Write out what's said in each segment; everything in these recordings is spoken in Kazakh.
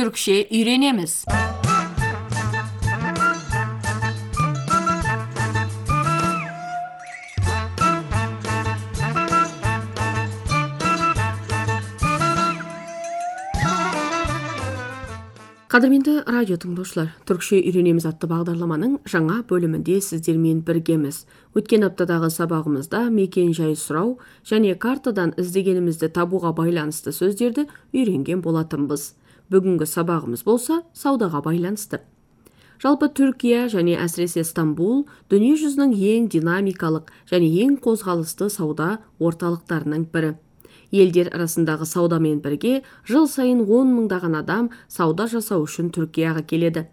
Türkçe öğrenemiz. Кадірменді радио тыңдаушылар, түркше үйренеміз атты бағдарламаның жаңа бөлімінде сіздермен біргеміз. Өткен аптадағы сабағымызда мекен жай сұрау және картадан іздегенімізді табуға байланысты сөздерді үйренген болатынбыз. Бүгінгі сабағымыз болса саудаға байланысты. Жалпы Түркия және әсіресе Стамбул дүние жүзінің ең динамикалық және ең қозғалысты сауда орталықтарының бірі. Елдер арасындағы саудамен бірге жыл сайын он мыңдаған адам сауда жасау үшін түркияға келеді.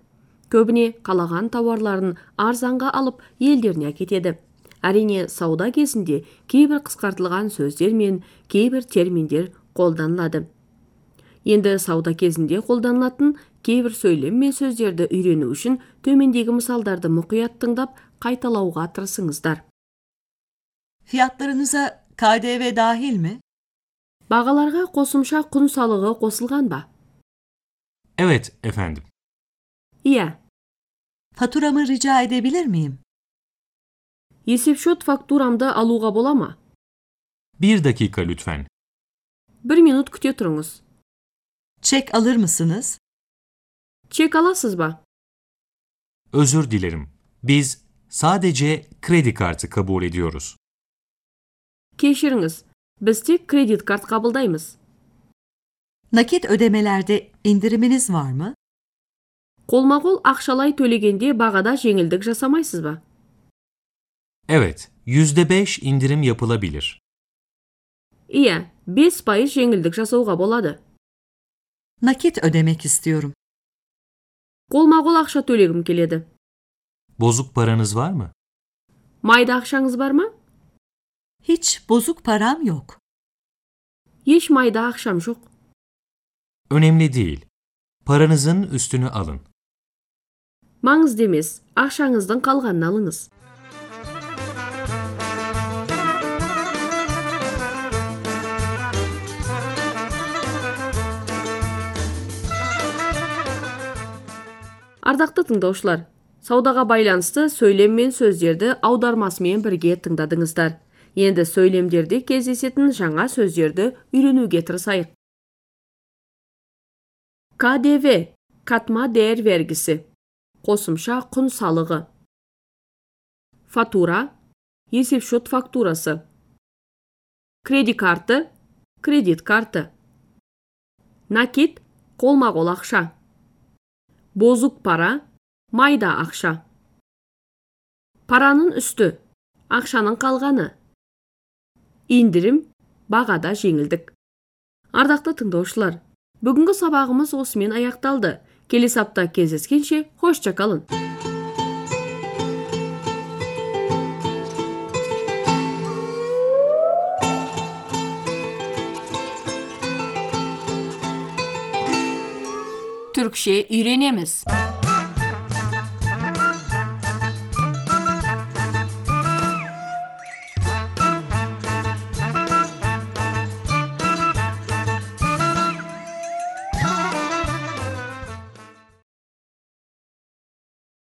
Көбіне қалаған тауарларын арзанға алып елдеріне әкетеді. Әрине сауда кезінде кейбір қысқартылған сөздер мен кейбір терминдер қолданылады. Енді сауда кезінде қолданылатын кейбір сөйлем мен сөздерді үйрену үшін төмендегі мысалдарды мұқият тыңдап қайталауға тырысыңыздар Fiyatlarınıza KDV dahil mi? бағаларға қосымша құн салығы қосылған ба Evet efendim. иә Faturamı rica edebilir miyim? есепшот фактурамды алуға бола ма Bir dakika lütfen. бір минут күте тұрыңыз Çek alır mısınız? чек аласыз ба Özür dilerim. Biz sadece kredi kartı kabul ediyoruz. кешіріңіз біз тек кредит карт қабылдаймыз Nakit ödemelerde indiriminiz var mı? қолма қол ақшалай төлегенде бағада жеңілдік жасамайсыз ба Evet, %5 indirim yapılabilir. иә 5 пайыз жеңілдік жасауға болады Nakit ödemek istiyorum. қолма қол ақша төлегім келеді Bozuk paranız var mı? майда ақшаңыз бар ма Hiç bozuk param yok. еш майда ақшам жоқ Önemli değil. Paranızın üstünü alın. маңызды емес ақшаңыздың қалғанын алыңыз ардақты тыңдаушылар саудаға байланысты сөйлем мен сөздерді аудармасымен бірге тыңдадыңыздар. Енді сөйлемдерде кездесетін жаңа сөздерді үйренуге тырысайық. Кдв катма değer vergisi қосымша құн салығы. Фатура есепшот фактурасы. Кредит карты кредит карты. Накит қолма қол ақша. Бозук пара майда ақша параның үсті ақшаның қалғаны индирим бағада жеңілдік ардақты тыңдаушылар бүгінгі сабағымыз осымен аяқталды келесі апта кездескенше қош қалың Türkçe öğrenemiz.